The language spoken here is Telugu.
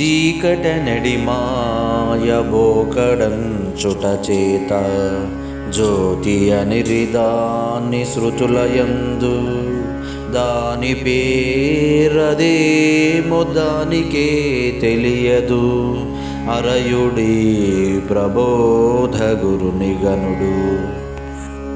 చీకట నడిమాయబోకడంచుట చేత. జ్యోతి అనిరిదాన్ని శృతులయందు దాని పేరదేమో దానికే తెలియదు. అరయుడి ప్రబోధ గురునిగనుడు.